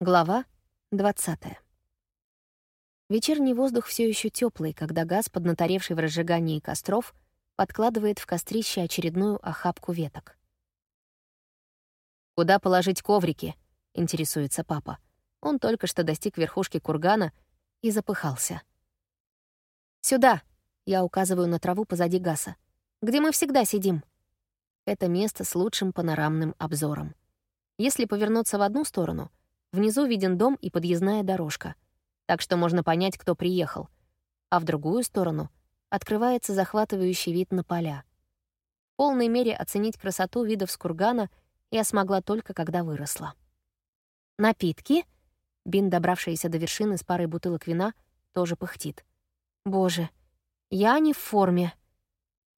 Глава 20. Вечерний воздух все еще теплый, когда газ, поднаторевший в разжигании костров, подкладывает в кострище очередную охапку веток. «Куда положить коврики?» — интересуется папа. Он только что достиг верхушки кургана и запыхался. «Сюда!» — я указываю на траву позади газа. «Где мы всегда сидим?» Это место с лучшим панорамным обзором. Если повернуться в одну сторону — Внизу виден дом и подъездная дорожка, так что можно понять, кто приехал. А в другую сторону открывается захватывающий вид на поля. В полной мере оценить красоту видов с кургана я смогла только, когда выросла. «Напитки?» Бин, добравшаяся до вершины с парой бутылок вина, тоже пыхтит. «Боже, я не в форме».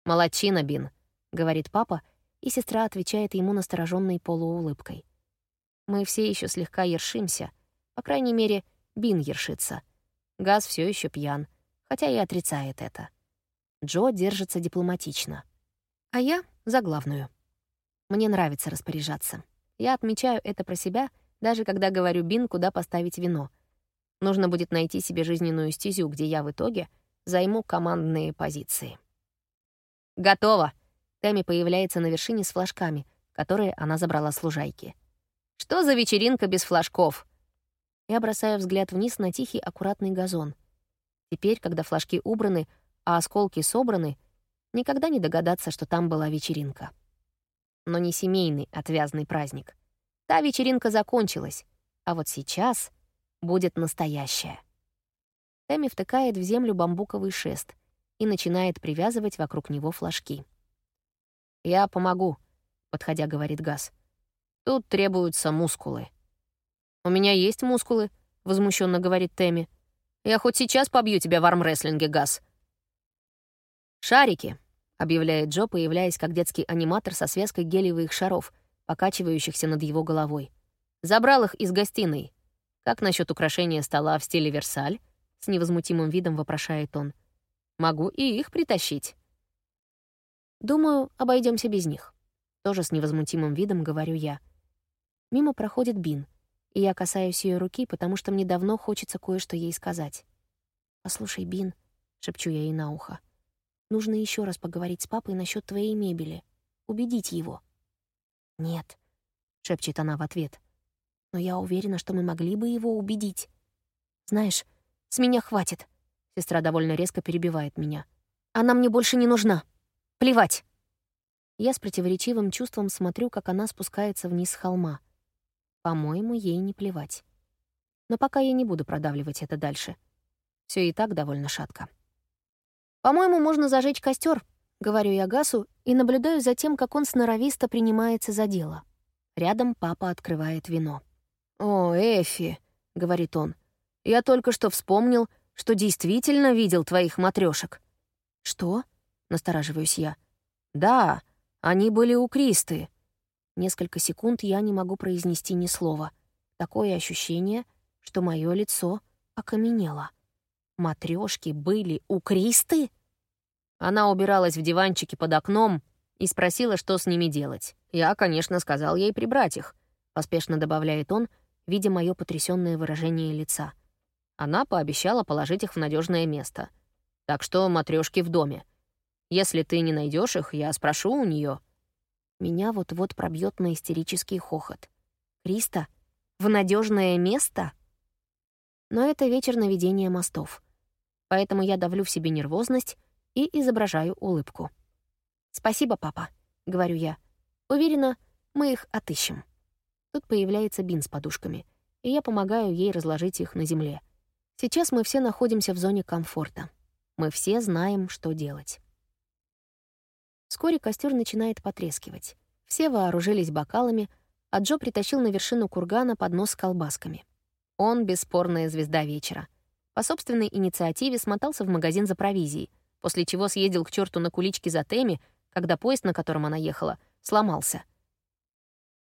«Молодчина, Бин», — говорит папа, и сестра отвечает ему настороженной полуулыбкой. Мы все еще слегка ершимся. По крайней мере, Бин ершится. Газ все еще пьян, хотя и отрицает это. Джо держится дипломатично. А я — за главную. Мне нравится распоряжаться. Я отмечаю это про себя, даже когда говорю Бин, куда поставить вино. Нужно будет найти себе жизненную стезю, где я в итоге займу командные позиции. «Готово!» Тэмми появляется на вершине с флажками, которые она забрала с лужайки. Что за вечеринка без флажков? Я бросаю взгляд вниз на тихий, аккуратный газон. Теперь, когда флажки убраны, а осколки собраны, никогда не догадаться, что там была вечеринка. Но не семейный отвязный праздник. Та вечеринка закончилась, а вот сейчас будет настоящая. Тэмми втыкает в землю бамбуковый шест и начинает привязывать вокруг него флажки. «Я помогу», — подходя, говорит Газ. Тут требуются мускулы. «У меня есть мускулы», — возмущенно говорит Тэмми. «Я хоть сейчас побью тебя в армрестлинге, Газ». «Шарики», — объявляет Джо, появляясь как детский аниматор со связкой гелевых шаров, покачивающихся над его головой. «Забрал их из гостиной. Как насчет украшения стола в стиле Версаль?» — с невозмутимым видом вопрошает он. «Могу и их притащить». «Думаю, обойдемся без них». Тоже с невозмутимым видом говорю я. Мимо проходит Бин, и я касаюсь ее руки, потому что мне давно хочется кое-что ей сказать. «Послушай, Бин», — шепчу я ей на ухо, — «нужно еще раз поговорить с папой насчет твоей мебели, убедить его». «Нет», — шепчет она в ответ, — «но я уверена, что мы могли бы его убедить. Знаешь, с меня хватит», — сестра довольно резко перебивает меня. «Она мне больше не нужна. Плевать». Я с противоречивым чувством смотрю, как она спускается вниз с холма. По-моему, ей не плевать. Но пока я не буду продавливать это дальше. Все и так довольно шатко. «По-моему, можно зажечь костер, говорю я Гасу и наблюдаю за тем, как он сноровисто принимается за дело. Рядом папа открывает вино. «О, Эфи», — говорит он, — «я только что вспомнил, что действительно видел твоих матрешек. «Что?» — настораживаюсь я. «Да, они были у Кристы. Несколько секунд я не могу произнести ни слова. Такое ощущение, что мое лицо окаменело. Матрёшки были у Кристы? Она убиралась в диванчике под окном и спросила, что с ними делать. Я, конечно, сказал ей прибрать их, поспешно добавляет он, видя мое потрясённое выражение лица. Она пообещала положить их в надежное место. Так что матрёшки в доме. Если ты не найдешь их, я спрошу у нее. Меня вот-вот пробьет на истерический хохот. Криста? В надежное место? Но это вечер наведения мостов. Поэтому я давлю в себе нервозность и изображаю улыбку. «Спасибо, папа», — говорю я. «Уверена, мы их отыщем». Тут появляется Бин с подушками, и я помогаю ей разложить их на земле. Сейчас мы все находимся в зоне комфорта. Мы все знаем, что делать. Вскоре костер начинает потрескивать. Все вооружились бокалами, а Джо притащил на вершину кургана поднос с колбасками. Он — бесспорная звезда вечера. По собственной инициативе смотался в магазин за провизией, после чего съездил к черту на куличке за Теми, когда поезд, на котором она ехала, сломался.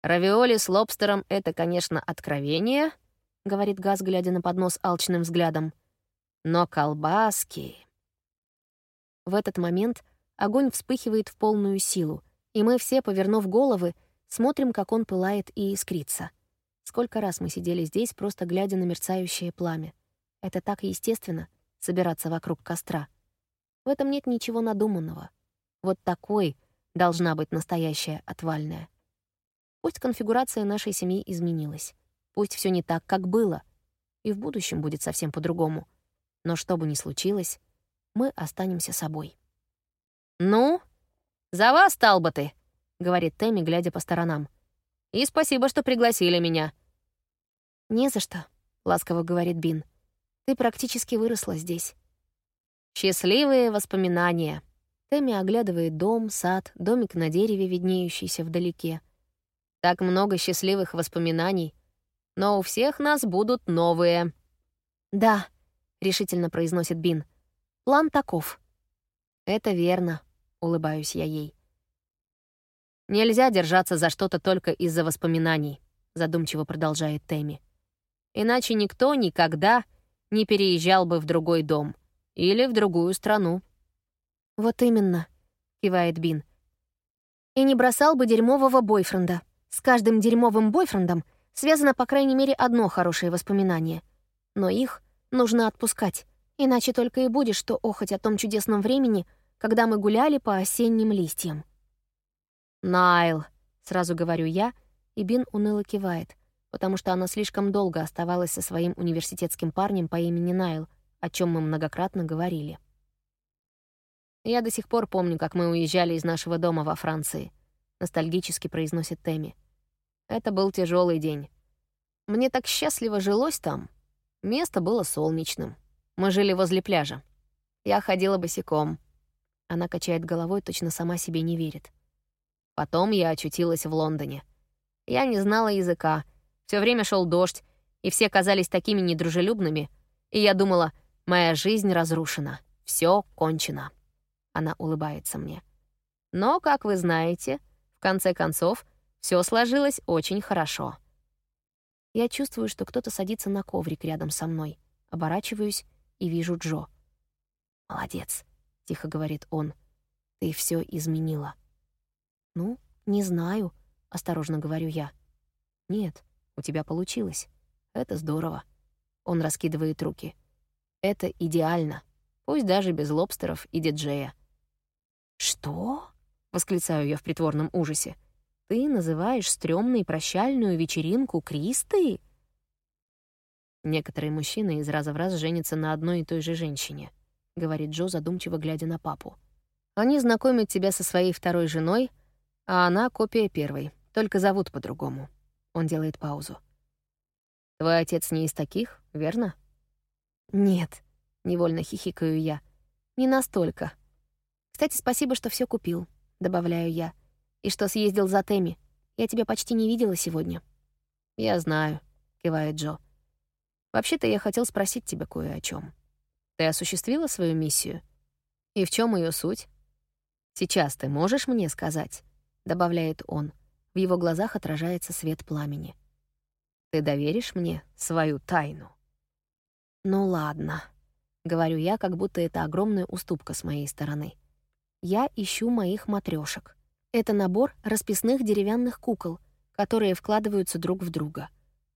«Равиоли с лобстером — это, конечно, откровение», — говорит Газ, глядя на поднос алчным взглядом. «Но колбаски...» В этот момент огонь вспыхивает в полную силу, и мы все, повернув головы, смотрим, как он пылает и искрится. Сколько раз мы сидели здесь, просто глядя на мерцающее пламя. Это так естественно — собираться вокруг костра. В этом нет ничего надуманного. Вот такой должна быть настоящая отвальная. Пусть конфигурация нашей семьи изменилась. Пусть все не так, как было. И в будущем будет совсем по-другому. Но что бы ни случилось, мы останемся собой. «Ну, за вас, Талботы!» — говорит Тэмми, глядя по сторонам. «И спасибо, что пригласили меня». «Не за что», — ласково говорит Бин. «Ты практически выросла здесь». «Счастливые воспоминания». Тэмми оглядывает дом, сад, домик на дереве, виднеющийся вдалеке. Так много счастливых воспоминаний. Но у всех нас будут новые. «Да», — решительно произносит Бин. «План таков». «Это верно», — улыбаюсь я ей. «Нельзя держаться за что-то только из-за воспоминаний», — задумчиво продолжает Тэмми. «Иначе никто никогда не переезжал бы в другой дом или в другую страну». «Вот именно», — кивает Бин. «И не бросал бы дерьмового бойфренда. С каждым дерьмовым бойфрендом связано по крайней мере одно хорошее воспоминание. Но их нужно отпускать, иначе только и будешь что охоть о том чудесном времени, когда мы гуляли по осенним листьям». «Найл», — сразу говорю я, и Бин уныло кивает, потому что она слишком долго оставалась со своим университетским парнем по имени Найл, о чем мы многократно говорили. «Я до сих пор помню, как мы уезжали из нашего дома во Франции», — ностальгически произносит Тэмми. «Это был тяжелый день. Мне так счастливо жилось там. Место было солнечным. Мы жили возле пляжа. Я ходила босиком». Она качает головой, точно сама себе не верит. Потом я очутилась в Лондоне. Я не знала языка, все время шел дождь, и все казались такими недружелюбными, и я думала, моя жизнь разрушена, все кончено. Она улыбается мне. Но, как вы знаете, в конце концов, все сложилось очень хорошо. Я чувствую, что кто-то садится на коврик рядом со мной. Оборачиваюсь и вижу Джо. «Молодец», — тихо говорит он. «Ты все изменила». «Ну, не знаю», — осторожно говорю я. «Нет, у тебя получилось. Это здорово». Он раскидывает руки. «Это идеально, пусть даже без лобстеров и диджея». «Что?» — восклицаю я в притворном ужасе. «Ты называешь стрёмной прощальную вечеринку Кристы?» «Некоторые мужчины из раза в раз женятся на одной и той же женщине», — говорит Джо, задумчиво глядя на папу. «Они знакомят тебя со своей второй женой, а она — копия первой, только зовут по-другому». Он делает паузу. «Твой отец не из таких, верно?» «Нет», — невольно хихикаю я. «Не настолько. Кстати, спасибо, что все купил», — добавляю я. «И что съездил за Теми. Я тебя почти не видела сегодня». «Я знаю», — кивает Джо. «Вообще-то я хотел спросить тебя кое о чем. Ты осуществила свою миссию? И в чем ее суть? Сейчас ты можешь мне сказать?» — добавляет он. В его глазах отражается свет пламени. «Ты доверишь мне свою тайну?» «Ну ладно», — говорю я, как будто это огромная уступка с моей стороны. Я ищу моих матрешек. Это набор расписных деревянных кукол, которые вкладываются друг в друга.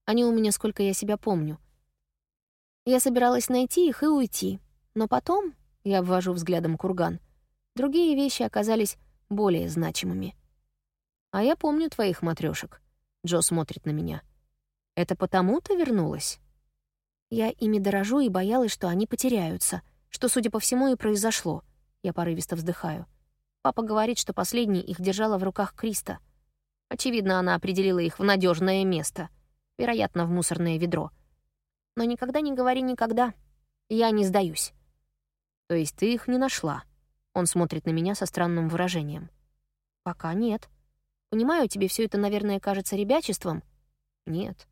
Они у меня сколько я себя помню. Я собиралась найти их и уйти, но потом, я обвожу взглядом курган, другие вещи оказались более значимыми — «А я помню твоих матрешек. Джо смотрит на меня. «Это потому ты вернулась?» Я ими дорожу и боялась, что они потеряются, что, судя по всему, и произошло. Я порывисто вздыхаю. Папа говорит, что последний их держала в руках Криста. Очевидно, она определила их в надежное место, вероятно, в мусорное ведро. Но никогда не говори никогда. Я не сдаюсь. То есть ты их не нашла? Он смотрит на меня со странным выражением. Пока нет. Понимаю, тебе все это, наверное, кажется ребячеством. Нет,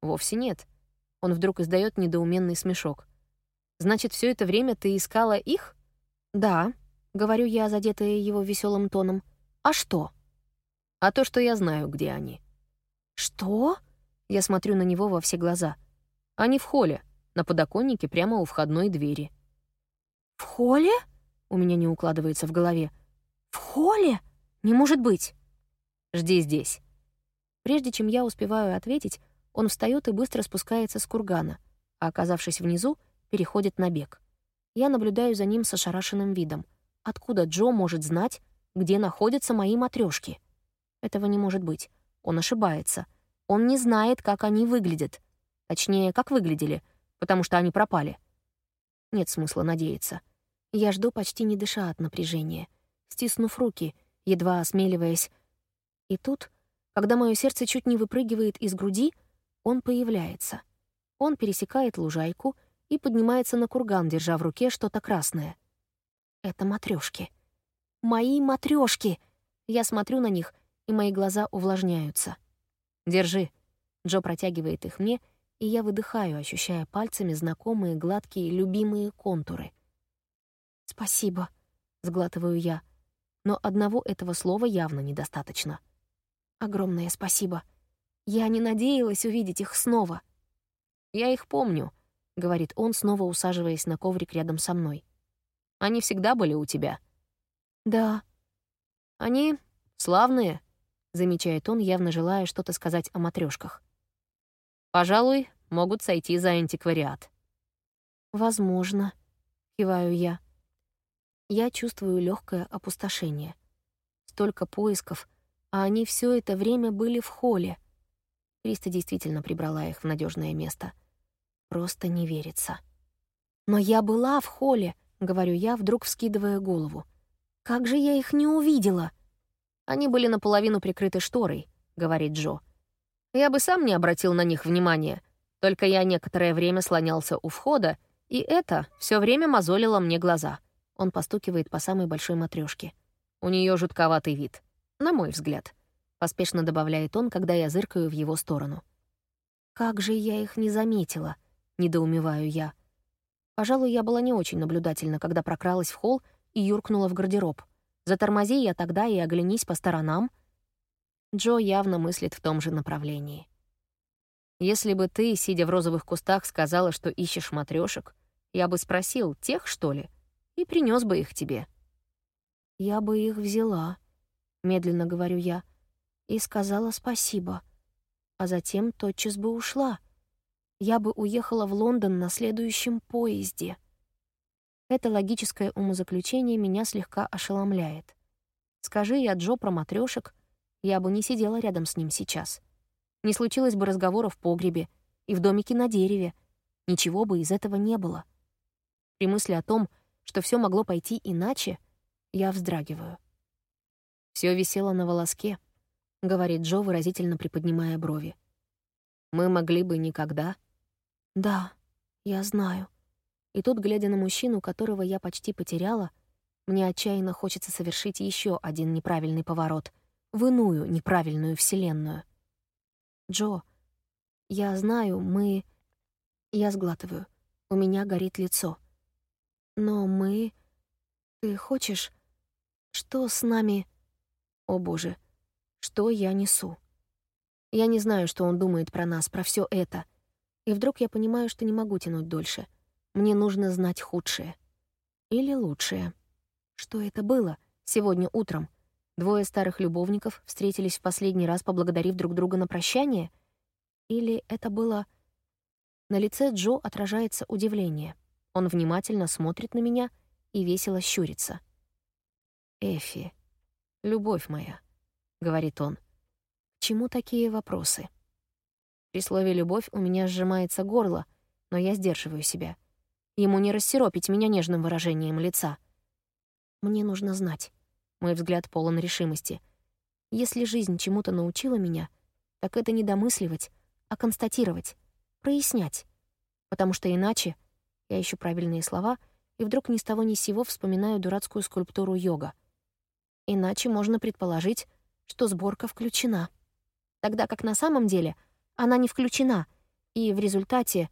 вовсе нет. Он вдруг издает недоуменный смешок. Значит, все это время ты искала их? Да, говорю я, задетая его веселым тоном. А что? А то, что я знаю, где они. Что? Я смотрю на него во все глаза. Они в холле, на подоконнике прямо у входной двери. В холле? У меня не укладывается в голове. В холле? Не может быть. Жди здесь». Прежде чем я успеваю ответить, Он встает и быстро спускается с кургана, а, оказавшись внизу, переходит на бег. Я наблюдаю за ним с ошарашенным видом. Откуда Джо может знать, где находятся мои матрешки? Этого не может быть. Он ошибается. Он не знает, как они выглядят. Точнее, как выглядели, потому что они пропали. Нет смысла надеяться. Я жду, почти не дыша от напряжения, стиснув руки, едва осмеливаясь. И тут, когда мое сердце чуть не выпрыгивает из груди, он появляется. Он пересекает лужайку и поднимается на курган, держа в руке что-то красное. Это матрешки. Мои матрешки! Я смотрю на них, и мои глаза увлажняются. «Держи». Джо протягивает их мне, и я выдыхаю, ощущая пальцами знакомые, гладкие, любимые контуры. «Спасибо», — сглатываю я. Но одного этого слова явно недостаточно. «Огромное спасибо. Я не надеялась увидеть их снова». «Я их помню», — говорит он, снова усаживаясь на коврик рядом со мной. «Они всегда были у тебя». «Да». «Они славные», — замечает он, явно желая что-то сказать о матрешках. Пожалуй, могут сойти за антиквариат. Возможно, киваю я. Я чувствую легкое опустошение. Столько поисков, а они все это время были в холле. Криста действительно прибрала их в надежное место. Просто не верится. Но я была в холле, говорю я, вдруг вскидывая голову. Как же я их не увидела? Они были наполовину прикрыты шторой, говорит Джо. Я бы сам не обратил на них внимания, только я некоторое время слонялся у входа, и это все время мозолило мне глаза. Он постукивает по самой большой матрешке. У нее жутковатый вид, на мой взгляд. Поспешно добавляет он, когда я зыркаю в его сторону. «Как же я их не заметила?» — недоумеваю я. Пожалуй, я была не очень наблюдательна, когда прокралась в холл и юркнула в гардероб. Затормози я тогда и оглянись по сторонам — Джо явно мыслит в том же направлении. «Если бы ты, сидя в розовых кустах, сказала, что ищешь матрешек, я бы спросил, тех, что ли, и принес бы их тебе». «Я бы их взяла», — медленно говорю я, и сказала спасибо, а затем тотчас бы ушла. Я бы уехала в Лондон на следующем поезде. Это логическое умозаключение меня слегка ошеломляет. Скажи я Джо про матрешек, я бы не сидела рядом с ним сейчас. Не случилось бы разговора в погребе и в домике на дереве. Ничего бы из этого не было. При мысли о том, что все могло пойти иначе, я вздрагиваю. Все висело на волоске», — говорит Джо, выразительно приподнимая брови. «Мы могли бы никогда». «Да, я знаю». И тут, глядя на мужчину, которого я почти потеряла, мне отчаянно хочется совершить еще один неправильный поворот — в иную неправильную вселенную. Джо, я знаю, мы... Я сглатываю. У меня горит лицо. Но мы... Ты хочешь... Что с нами... О боже, что я несу? Я не знаю, что он думает про нас, про все это. И вдруг я понимаю, что не могу тянуть дольше. Мне нужно знать худшее. Или лучшее. Что это было сегодня утром? Двое старых любовников встретились в последний раз, поблагодарив друг друга на прощание? Или это было... На лице Джо отражается удивление. Он внимательно смотрит на меня и весело щурится. «Эфи, любовь моя», — говорит он. «К чему такие вопросы?» При слове «любовь» у меня сжимается горло, но я сдерживаю себя. Ему не рассеропить меня нежным выражением лица. Мне нужно знать. Мой взгляд полон решимости. Если жизнь чему-то научила меня, так это не домысливать, а констатировать, прояснять. Потому что иначе я ищу правильные слова и вдруг ни с того ни с сего вспоминаю дурацкую скульптуру йога. Иначе можно предположить, что сборка включена. Тогда как на самом деле она не включена, и в результате...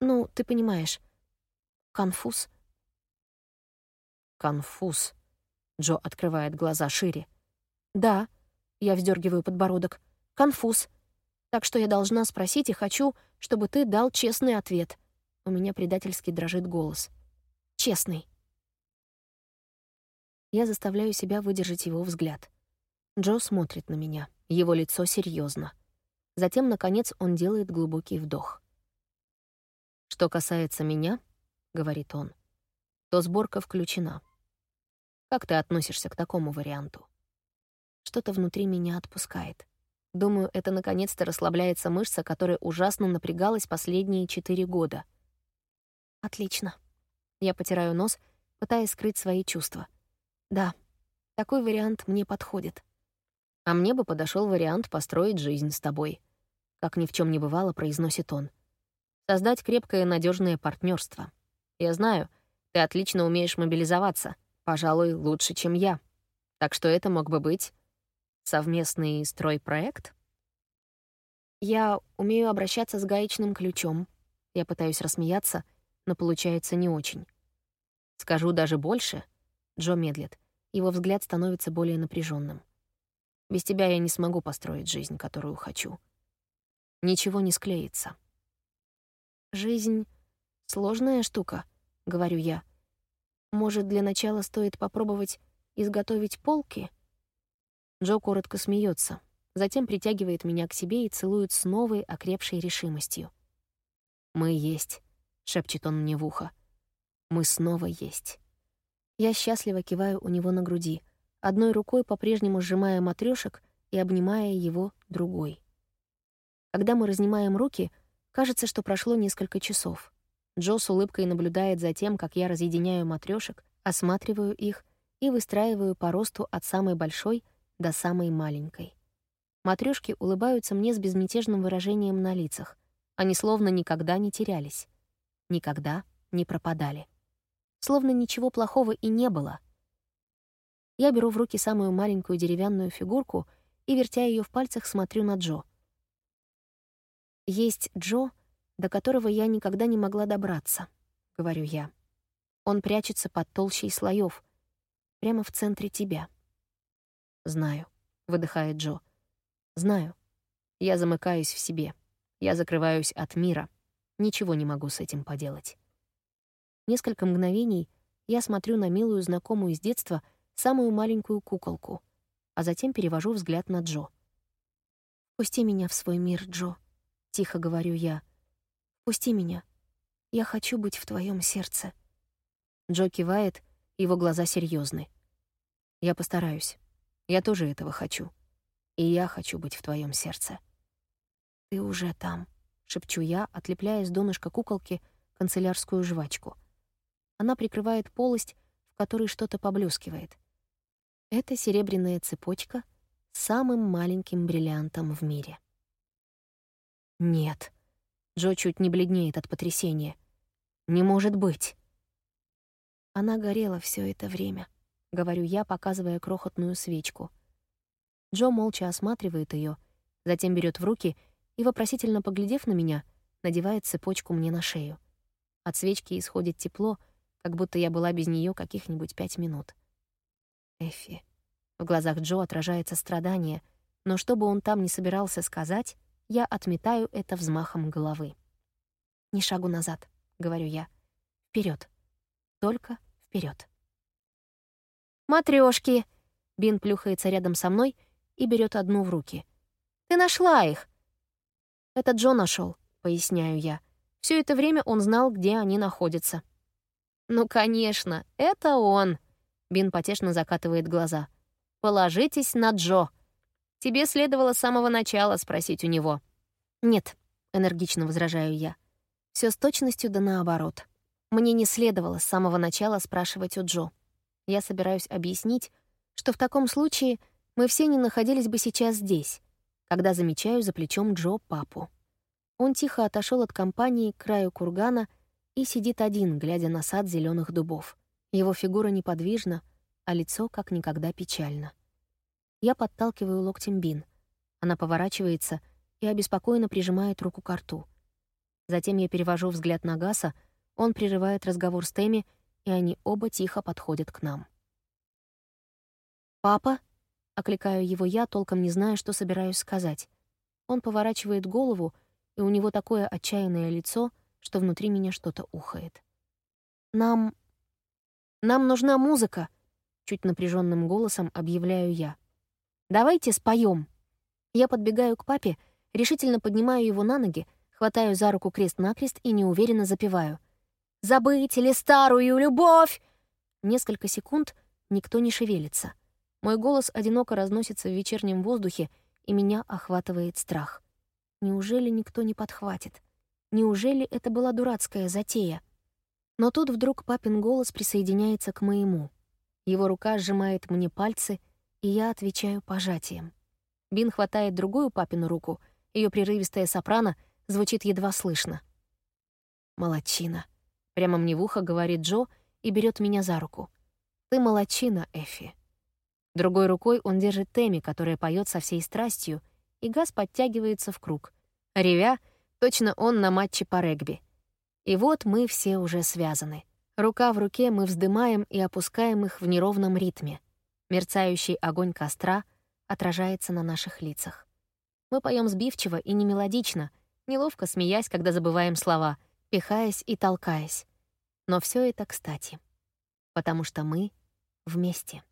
Ну, ты понимаешь. Конфуз. Конфуз. Джо открывает глаза шире. «Да», — я вздергиваю подбородок, — «конфуз. Так что я должна спросить и хочу, чтобы ты дал честный ответ». У меня предательски дрожит голос. «Честный». Я заставляю себя выдержать его взгляд. Джо смотрит на меня. Его лицо серьезно. Затем, наконец, он делает глубокий вдох. «Что касается меня», — говорит он, — «то сборка включена. Как ты относишься к такому варианту?» Что-то внутри меня отпускает. Думаю, это наконец-то расслабляется мышца, которая ужасно напрягалась последние четыре года. Отлично. Я потираю нос, пытаясь скрыть свои чувства. Да, такой вариант мне подходит. А мне бы подошел вариант построить жизнь с тобой. Как ни в чем не бывало, произносит он. Создать крепкое надежное партнерство. Я знаю, ты отлично умеешь мобилизоваться. Пожалуй, лучше, чем я. Так что это мог бы быть совместный стройпроект? Я умею обращаться с гаечным ключом. Я пытаюсь рассмеяться, но получается не очень. Скажу даже больше. Джо медлит. Его взгляд становится более напряженным. Без тебя я не смогу построить жизнь, которую хочу. Ничего не склеится. Жизнь — сложная штука, — говорю я. Может, для начала стоит попробовать изготовить полки? Джо коротко смеется, затем притягивает меня к себе и целует с новой окрепшей решимостью. «Мы есть», — шепчет он мне в ухо. «Мы снова есть». Я счастливо киваю у него на груди — одной рукой по-прежнему сжимая матрешек и обнимая его другой. Когда мы разнимаем руки, кажется, что прошло несколько часов. Джо с улыбкой наблюдает за тем, как я разъединяю матрешек, осматриваю их и выстраиваю по росту от самой большой до самой маленькой. Матрёшки улыбаются мне с безмятежным выражением на лицах. Они словно никогда не терялись. Никогда не пропадали. Словно ничего плохого и не было — я беру в руки самую маленькую деревянную фигурку и, вертя ее в пальцах, смотрю на Джо. «Есть Джо, до которого я никогда не могла добраться», — говорю я. «Он прячется под толщей слоев, прямо в центре тебя». «Знаю», — выдыхает Джо. «Знаю. Я замыкаюсь в себе. Я закрываюсь от мира. Ничего не могу с этим поделать». Несколько мгновений я смотрю на милую знакомую с детства — самую маленькую куколку, а затем перевожу взгляд на Джо. «Пусти меня в свой мир, Джо», — тихо говорю я. «Пусти меня. Я хочу быть в твоем сердце». Джо кивает, его глаза серьезны. «Я постараюсь. Я тоже этого хочу. И я хочу быть в твоем сердце». «Ты уже там», — шепчу я, отлепляя с донышка куколки канцелярскую жвачку. Она прикрывает полость, в которой что-то поблескивает. Это серебряная цепочка с самым маленьким бриллиантом в мире. Нет. Джо чуть не бледнеет от потрясения. Не может быть. Она горела все это время, говорю я, показывая крохотную свечку. Джо молча осматривает ее, затем берет в руки и, вопросительно поглядев на меня, надевает цепочку мне на шею. От свечки исходит тепло, как будто я была без нее каких-нибудь пять минут. Эффи. В глазах Джо отражается страдание, но что бы он там ни собирался сказать, я отметаю это взмахом головы. «Ни шагу назад», — говорю я. Вперед, Только вперед. «Матрёшки!» — Бин плюхается рядом со мной и берет одну в руки. «Ты нашла их!» «Это Джо нашел, поясняю я. Все это время он знал, где они находятся. «Ну, конечно, это он!» Бин потешно закатывает глаза. «Положитесь на Джо. Тебе следовало с самого начала спросить у него». «Нет», — энергично возражаю я. Все с точностью да наоборот. Мне не следовало с самого начала спрашивать у Джо. Я собираюсь объяснить, что в таком случае мы все не находились бы сейчас здесь, когда замечаю за плечом Джо папу. Он тихо отошел от компании к краю кургана и сидит один, глядя на сад зеленых дубов. Его фигура неподвижна, а лицо как никогда печально. Я подталкиваю локтем Бин. Она поворачивается и обеспокоенно прижимает руку к рту. Затем я перевожу взгляд на Гаса, он прерывает разговор с Тэмми, и они оба тихо подходят к нам. «Папа?» — окликаю его я, толком не зная, что собираюсь сказать. Он поворачивает голову, и у него такое отчаянное лицо, что внутри меня что-то ухает. «Нам нам нужна музыка», — чуть напряженным голосом объявляю я. «Давайте споем. Я подбегаю к папе, Решительно поднимаю его на ноги, хватаю за руку крест-накрест и неуверенно запеваю. «Забыть или старую любовь!» Несколько секунд никто не шевелится. Мой голос одиноко разносится в вечернем воздухе, и меня охватывает страх. Неужели никто не подхватит? Неужели это была дурацкая затея? Но тут вдруг папин голос присоединяется к моему. Его рука сжимает мне пальцы, и я отвечаю пожатием. Бин хватает другую папину руку, ее прерывистая сопрано звучит едва слышно. «Молодчина», — прямо мне в ухо говорит Джо и берет меня за руку. «Ты молодчина, Эффи». Другой рукой он держит Тэмми, которая поет со всей страстью, и газ подтягивается в круг. Ревя, точно он на матче по регби. И вот мы все уже связаны. Рука в руке мы вздымаем и опускаем их в неровном ритме. Мерцающий огонь костра отражается на наших лицах. Мы поем сбивчиво и немелодично, неловко смеясь, когда забываем слова, пихаясь и толкаясь. Но все это кстати. Потому что мы вместе.